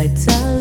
在这。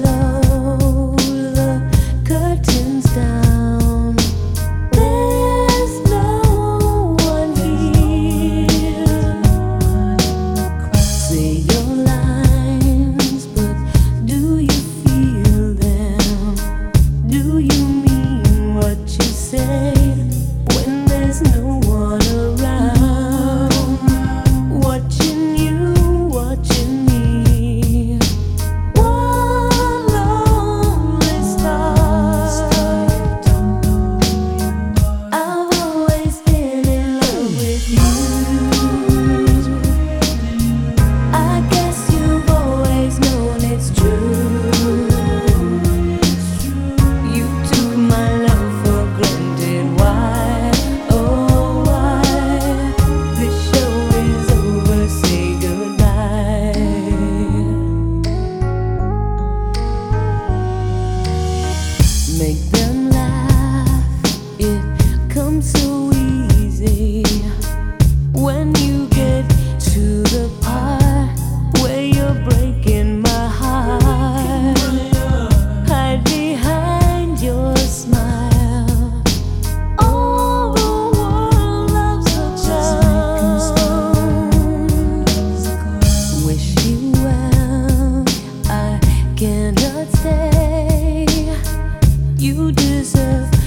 pieces